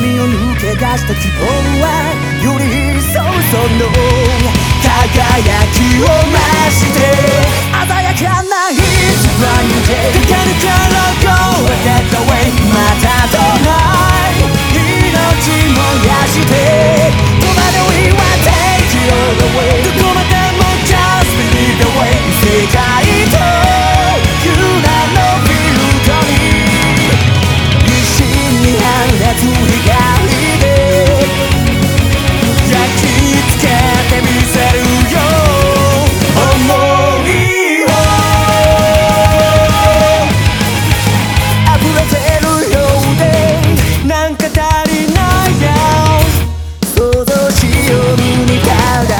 闇を抜け出した希望は揺り焼き付けてみせるよ。想いをるようでなんか足りない想像しようにただ